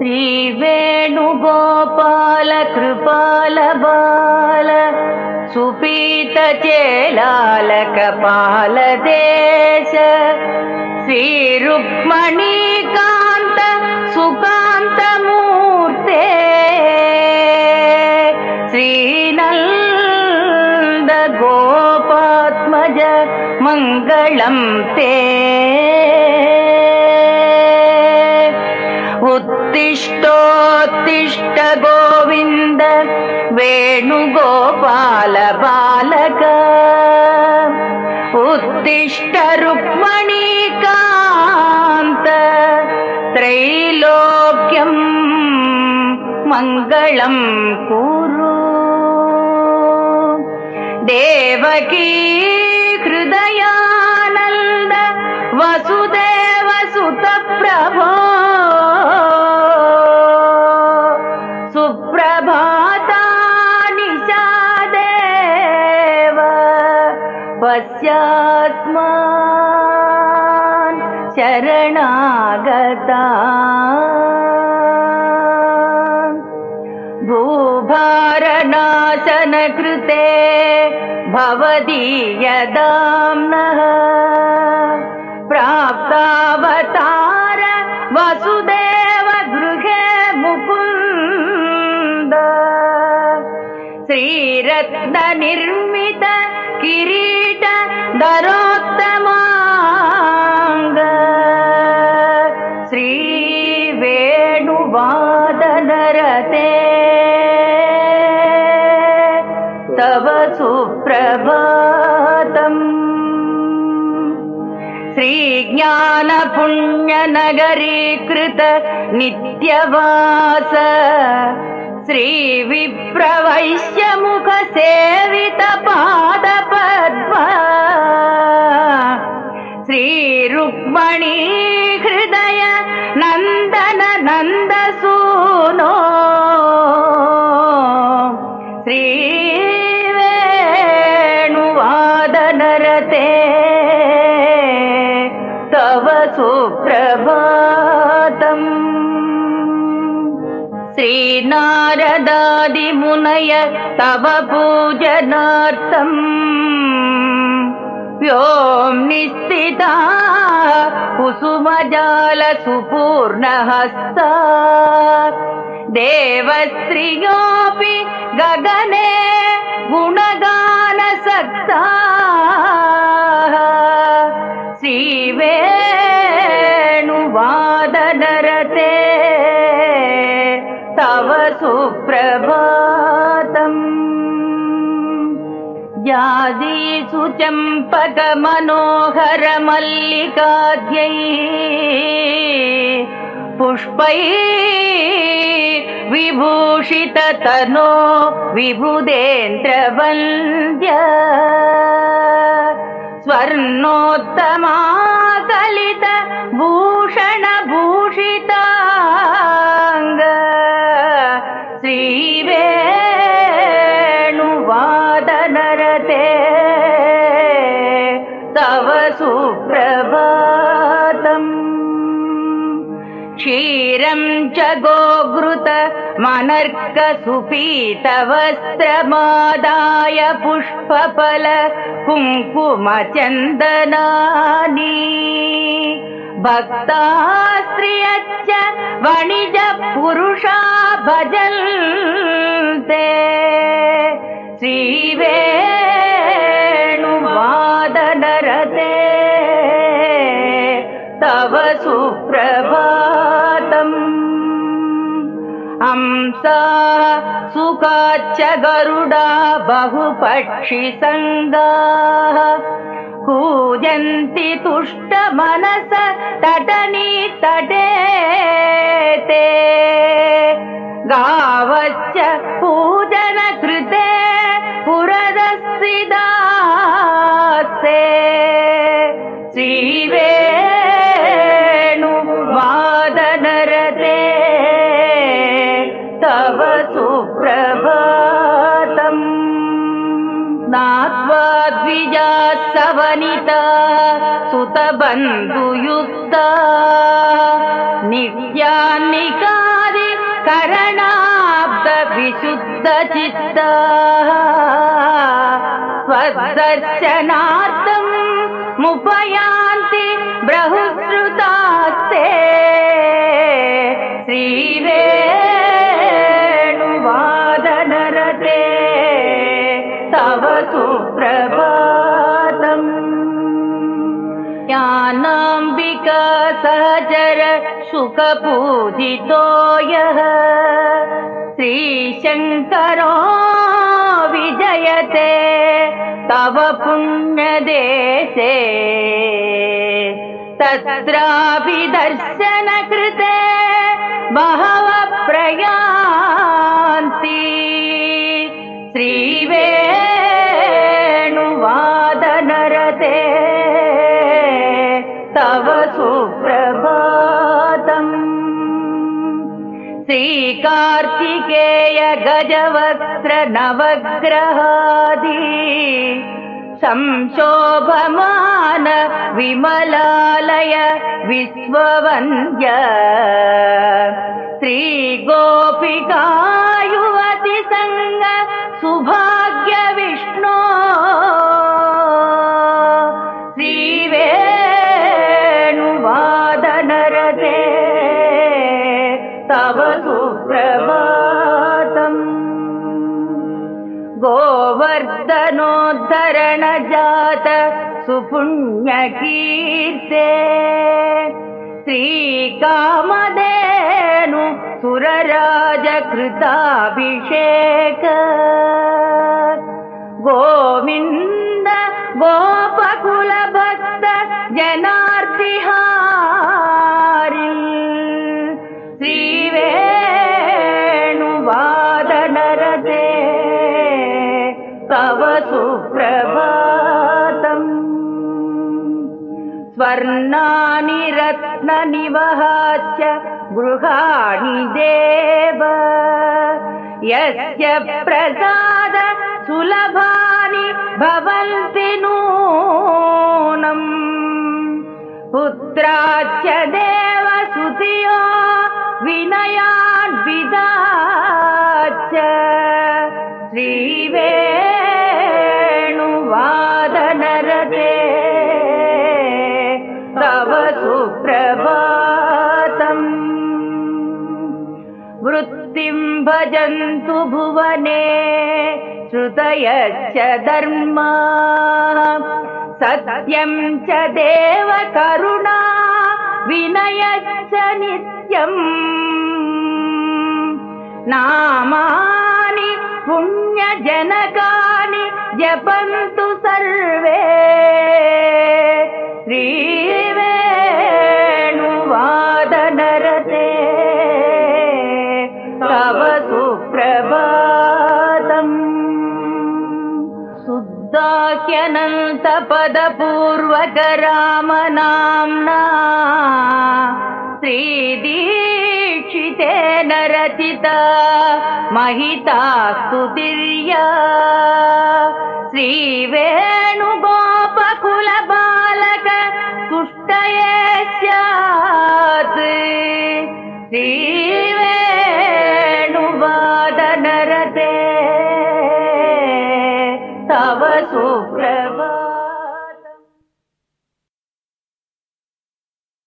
श्रीवेणुगोपाल कृपाल बाल सुपीत चेलाल कपाल देश श्रीरुक्मणीकान्त सुकान्त मूर्ते श्रीनन्द गोपात्मज मङ्गलम् ते തിഷ്ടോത്തിഷ്ട ഗോവിന്ദ വേണുഗോപാല ബാലക ഉത്തിഷ്ട രുക്മണീകാന്ത ത്രൈലോക്യം മംഗളം കുരു ദേവകീ पश्यास्मान् शरणागता भूभारनाशन कृते भवदीयदाम्नः प्राप्तावतार वसुदेव गृहे मुकुन्द। श्रीरत्ननिर्मित किरीट दरोत्तमाङ्ग श्रीवेणुवादनरते तव सुप्रभातम् श्रीज्ञानपुण्यनगरीकृत नित्यवास श्रीविप्रवैश्यमुखसेवित पादपद्मा श्रीरुक्मणी हृदय नन्दन श्रीनारदादिमुनय तव पूजनार्थम्। व्योम् निस्थिता कुसुमजाल सुपूर्णहस्ता देवस्त्रियोऽपि गगने सुप्रभातम्। जादीषु चम्पकमनोहर मल्लिकाद्यै पुष्पै विभूषित तनो विबुधेन्द्रवन्द्य तव सुप्रभातम्। क्षीरम् च गोघृत मनर्क सुपीत वस्त्रमादाय पुष्पफल कुङ्कुमचन्दनानि। भक्ता स्त्रियश्च वणिज पुरुषा भजन्ते। श्रीवेणुवादनरते तव सुप्रभातम्। हंसा सुखाच्च गरुडा बहुपक्षिसङ्गाः कूजन्ति तुष्टमनस तटनी तटे ते गावश्च पूजन सवनिता सुतबन्धुयुक्ता नित्यान्निकादि करणाब्द स्वदर्शनार्थम् मुपयान्ति बहुश्रुतास्ते श्रीरेणुवादनरते सुप्रभातम् ज्ञानाम्बिका सहचर सुखपूजितो यः। श्रीशङ्करो विजयते तव पुण्यदेशे। तत्रापि दर्शनकृते बहवः प्रयान्ति श्रीवेणुवादनरते तव सुप्रभातम् श्रीकार्तिकेय गजवक्त्र नवग्रहादि। संशोभमान विमलालय विश्ववन्द्य। श्रीगोपिकायुवति सङ्ग सुभाग्य सुपुण्यकीर्ते श्रीकामधेनु सुरराजकृताभिषेक। गोविन्द गोपकुलभक्त जनार्तिहारि श्रीवेणुवादनरते तव सुप्रभातम् स्वर्णानि रत्ननिवहाच्य गृहाणि देव। यस्य प्रसाद सुलभानि भवन्ति नूनम्। पुत्राच्च देवसुतियो विनयान्विदाच्च श्रीवेणुवादनरते भजन्तु भुवने श्रुतयश्च धर्मा। सत्यम् च देव करुणा विनयश्च नित्यम्। नामानि पुण्यजनकानि जपन्तु शुद्धाख्यनन्तपदपूर्वकरामनाम्ना श्रीदीक्षितेन रचिता महिता स्तुतिर्या। श्रीवेणुगोपकुलबालक तुष्टये स्यात्। श्री